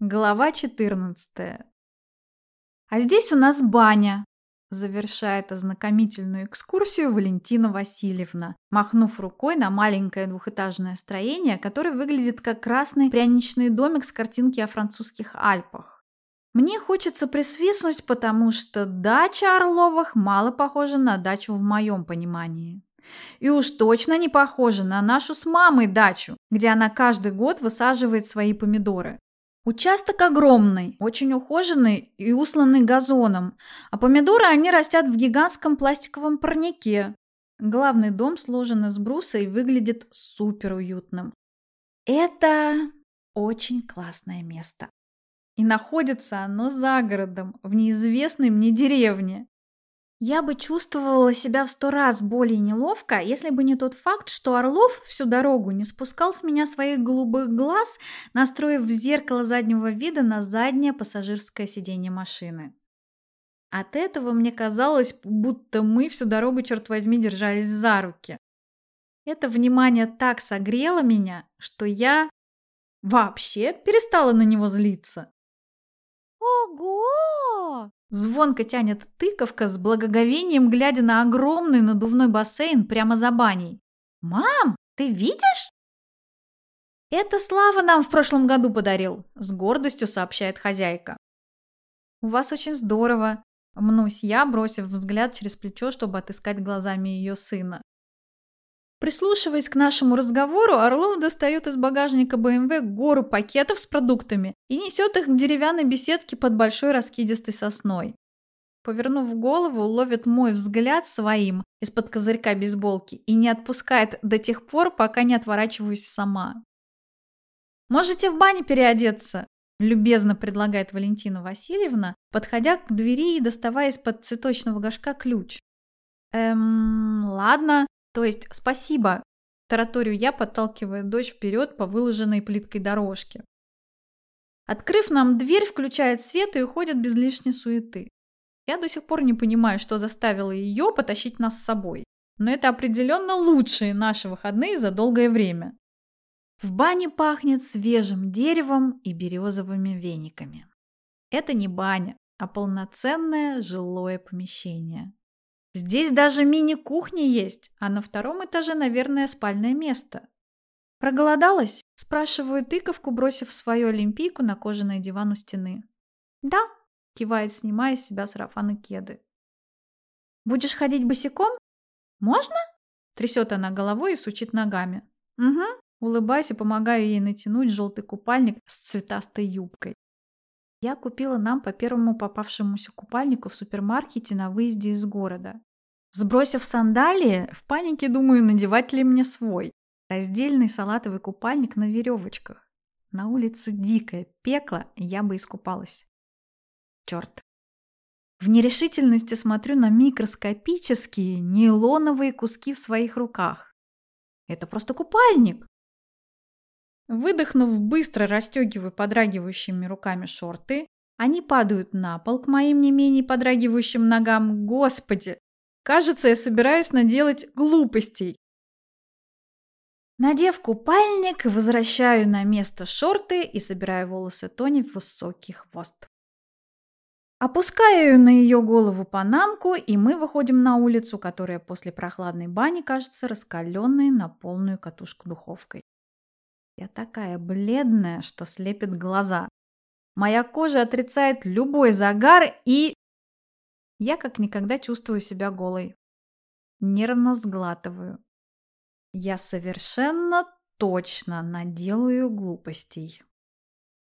Глава 14. А здесь у нас баня, завершает ознакомительную экскурсию Валентина Васильевна, махнув рукой на маленькое двухэтажное строение, которое выглядит как красный пряничный домик с картинки о французских Альпах. Мне хочется присвистнуть, потому что дача Орловых мало похожа на дачу в моем понимании. И уж точно не похожа на нашу с мамой дачу, где она каждый год высаживает свои помидоры. Участок огромный, очень ухоженный и усланный газоном, а помидоры они растят в гигантском пластиковом парнике. Главный дом сложен из бруса и выглядит супер уютным. Это очень классное место. И находится оно за городом, в неизвестной мне деревне. Я бы чувствовала себя в сто раз более неловко, если бы не тот факт, что Орлов всю дорогу не спускал с меня своих голубых глаз, настроив в зеркало заднего вида на заднее пассажирское сиденье машины. От этого мне казалось, будто мы всю дорогу, черт возьми, держались за руки. Это внимание так согрело меня, что я вообще перестала на него злиться. Ого! Звонко тянет тыковка с благоговением, глядя на огромный надувной бассейн прямо за баней. «Мам, ты видишь?» «Это Слава нам в прошлом году подарил», – с гордостью сообщает хозяйка. «У вас очень здорово», – мнусь я, бросив взгляд через плечо, чтобы отыскать глазами ее сына. Прислушиваясь к нашему разговору, Орлов достает из багажника БМВ гору пакетов с продуктами и несет их к деревянной беседке под большой раскидистой сосной. Повернув голову, ловит мой взгляд своим из-под козырька бейсболки и не отпускает до тех пор, пока не отворачиваюсь сама. «Можете в бане переодеться», – любезно предлагает Валентина Васильевна, подходя к двери и доставая из-под цветочного горшка ключ. «Эм, ладно», то есть спасибо, тараторию я, подталкивая дочь вперед по выложенной плиткой дорожке. Открыв нам дверь, включает свет и уходит без лишней суеты. Я до сих пор не понимаю, что заставило ее потащить нас с собой. Но это определенно лучшие наши выходные за долгое время. В бане пахнет свежим деревом и березовыми вениками. Это не баня, а полноценное жилое помещение. Здесь даже мини-кухня есть, а на втором этаже, наверное, спальное место. Проголодалась? Спрашиваю тыковку, бросив свою олимпийку на кожаный диван у стены. Да, кивает, снимая с себя сарафан и кеды. Будешь ходить босиком? Можно? Трясет она головой и сучит ногами. Угу. Улыбаясь помогаю ей натянуть желтый купальник с цветастой юбкой. Я купила нам по первому попавшемуся купальнику в супермаркете на выезде из города. Сбросив сандалии, в панике думаю, надевать ли мне свой. Раздельный салатовый купальник на веревочках. На улице дикое пекло, я бы искупалась. Черт. В нерешительности смотрю на микроскопические нейлоновые куски в своих руках. Это просто купальник. Выдохнув, быстро расстегиваю подрагивающими руками шорты. Они падают на пол к моим не менее подрагивающим ногам. Господи! Кажется, я собираюсь наделать глупостей. Надев купальник, возвращаю на место шорты и собираю волосы Тони в высокий хвост. Опускаю на ее голову панамку, и мы выходим на улицу, которая после прохладной бани кажется раскаленной на полную катушку духовкой. Я такая бледная, что слепит глаза. Моя кожа отрицает любой загар и... Я как никогда чувствую себя голой. Нервно сглатываю. Я совершенно точно наделаю глупостей.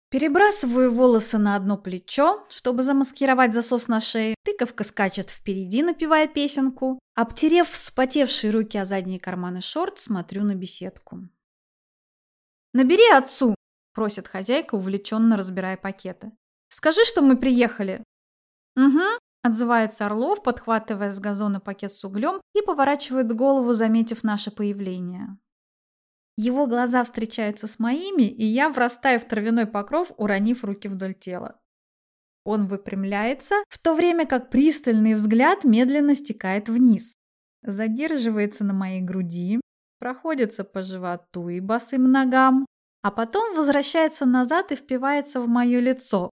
Перебрасываю волосы на одно плечо, чтобы замаскировать засос на шее. Тыковка скачет впереди, напевая песенку. Обтерев вспотевшие руки о задние карманы шорт, смотрю на беседку. «Набери отцу!» – просит хозяйка, увлеченно разбирая пакеты. «Скажи, что мы приехали!» «Угу», – отзывается Орлов, подхватывая с газона пакет с углем и поворачивает голову, заметив наше появление. Его глаза встречаются с моими, и я врастаю в травяной покров, уронив руки вдоль тела. Он выпрямляется, в то время как пристальный взгляд медленно стекает вниз. Задерживается на моей груди, проходится по животу и босым ногам, а потом возвращается назад и впивается в мое лицо.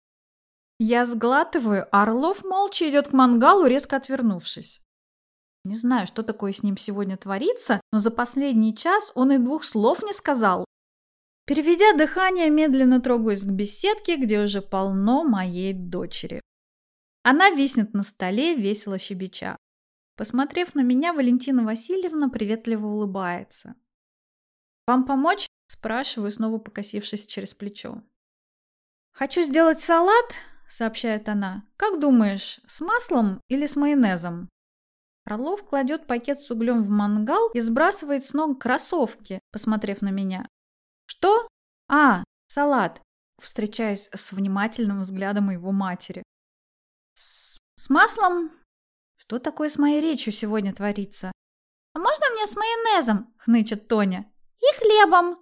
Я сглатываю, а Орлов молча идет к мангалу, резко отвернувшись. Не знаю, что такое с ним сегодня творится, но за последний час он и двух слов не сказал. Переведя дыхание, медленно трогаюсь к беседке, где уже полно моей дочери. Она виснет на столе, весело щебеча. Посмотрев на меня, Валентина Васильевна приветливо улыбается. «Вам помочь?» – спрашиваю, снова покосившись через плечо. «Хочу сделать салат», – сообщает она. «Как думаешь, с маслом или с майонезом?» Орлов кладет пакет с углем в мангал и сбрасывает с ног кроссовки, посмотрев на меня. «Что? А, салат!» Встречаясь с внимательным взглядом его матери. «С, с маслом? Что такое с моей речью сегодня творится?» «А можно мне с майонезом?» — хнычет Тоня. «И хлебом!»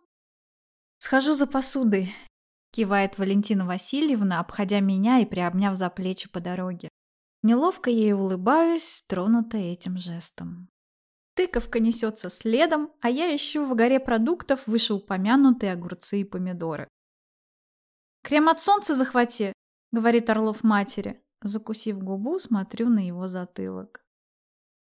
«Схожу за посудой», — кивает Валентина Васильевна, обходя меня и приобняв за плечи по дороге. Неловко ей улыбаюсь, тронутая этим жестом. Тыковка несется следом, а я ищу в горе продуктов вышеупомянутые огурцы и помидоры. «Крем от солнца захвати», — говорит Орлов матери. Закусив губу, смотрю на его затылок.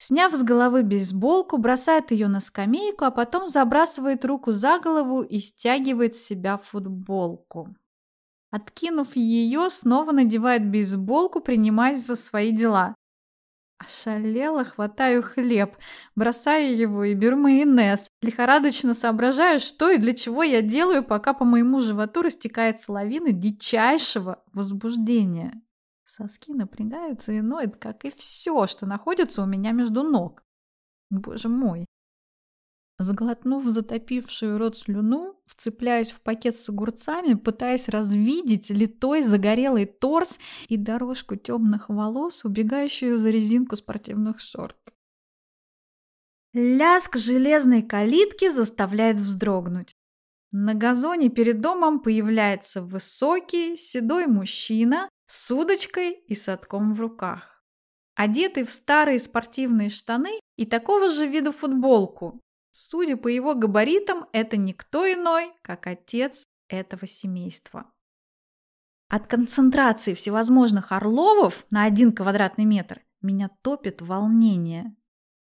Сняв с головы бейсболку, бросает ее на скамейку, а потом забрасывает руку за голову и стягивает с себя футболку. Откинув ее, снова надевает бейсболку, принимаясь за свои дела. Ошалела, хватаю хлеб, бросаю его и беру майонез. Лихорадочно соображаю, что и для чего я делаю, пока по моему животу растекается лавина дичайшего возбуждения. Соски напрягаются и ноет, как и все, что находится у меня между ног. Боже мой, Заглотнув затопившую рот слюну, вцепляюсь в пакет с огурцами, пытаясь развидеть литой загорелый торс и дорожку темных волос, убегающую за резинку спортивных шорт. Лязг железной калитки заставляет вздрогнуть. На газоне перед домом появляется высокий, седой мужчина с удочкой и садком в руках. Одетый в старые спортивные штаны и такого же вида футболку, Судя по его габаритам, это никто иной, как отец этого семейства. От концентрации всевозможных орловов на один квадратный метр меня топит волнение.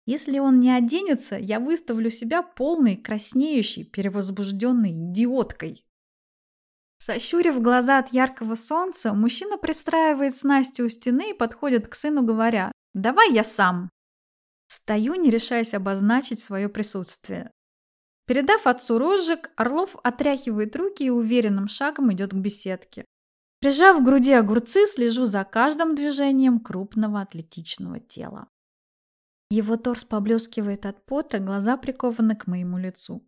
Если он не оденется, я выставлю себя полной, краснеющей, перевозбужденной идиоткой. Сощурив глаза от яркого солнца, мужчина пристраивает снасти у стены и подходит к сыну, говоря «Давай я сам». Стою, не решаясь обозначить свое присутствие. Передав отцу розжиг, Орлов отряхивает руки и уверенным шагом идет к беседке. Прижав к груди огурцы, слежу за каждым движением крупного атлетичного тела. Его торс поблескивает от пота, глаза прикованы к моему лицу.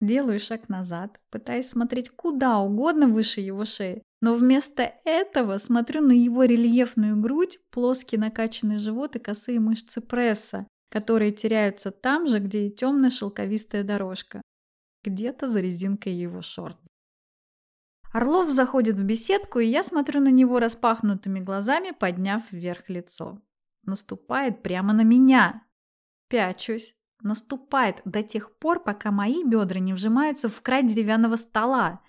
Делаю шаг назад, пытаясь смотреть куда угодно выше его шеи, но вместо этого смотрю на его рельефную грудь, плоский накачанный живот и косые мышцы пресса, которые теряются там же, где и темная шелковистая дорожка, где-то за резинкой его шорт. Орлов заходит в беседку, и я смотрю на него распахнутыми глазами, подняв вверх лицо. Наступает прямо на меня. Пячусь, наступает до тех пор, пока мои бедра не вжимаются в край деревянного стола.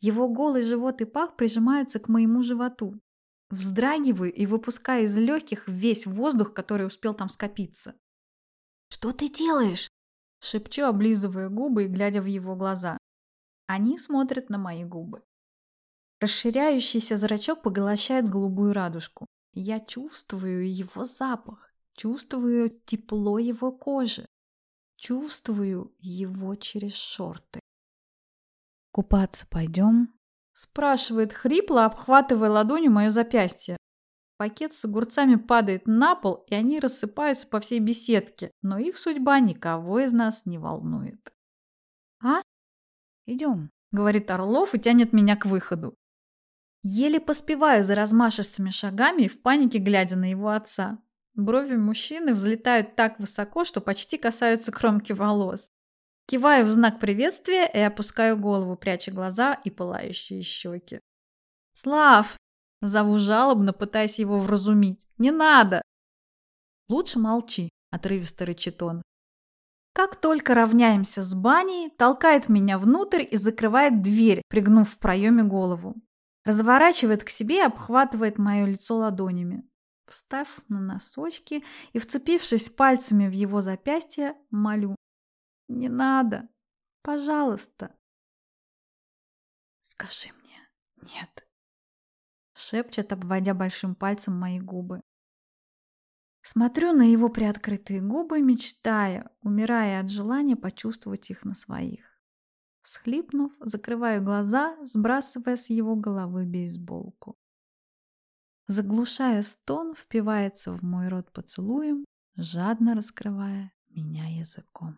Его голый живот и пах прижимаются к моему животу. Вздрагиваю и выпускаю из легких весь воздух, который успел там скопиться. «Что ты делаешь?» Шепчу, облизывая губы и глядя в его глаза. Они смотрят на мои губы. Расширяющийся зрачок поглощает голубую радужку. Я чувствую его запах, чувствую тепло его кожи. Чувствую его через шорты. «Купаться пойдем?» Спрашивает хрипло, обхватывая ладонью мое запястье. Пакет с огурцами падает на пол, и они рассыпаются по всей беседке, но их судьба никого из нас не волнует. «А? Идем», — говорит Орлов и тянет меня к выходу. Еле поспеваю за размашистыми шагами и в панике глядя на его отца. Брови мужчины взлетают так высоко, что почти касаются кромки волос. Киваю в знак приветствия и опускаю голову, пряча глаза и пылающие щеки. «Слав!» – зову жалобно, пытаясь его вразумить. «Не надо!» «Лучше молчи», – отрывисто рычит он. Как только равняемся с баней, толкает меня внутрь и закрывает дверь, пригнув в проеме голову. Разворачивает к себе и обхватывает мое лицо ладонями. Встав на носочки и вцепившись пальцами в его запястье, молю. «Не надо! Пожалуйста!» «Скажи мне «нет», — шепчет, обводя большим пальцем мои губы. Смотрю на его приоткрытые губы, мечтая, умирая от желания почувствовать их на своих. Схлипнув, закрываю глаза, сбрасывая с его головы бейсболку. Заглушая стон, впивается в мой рот поцелуем, жадно раскрывая меня языком.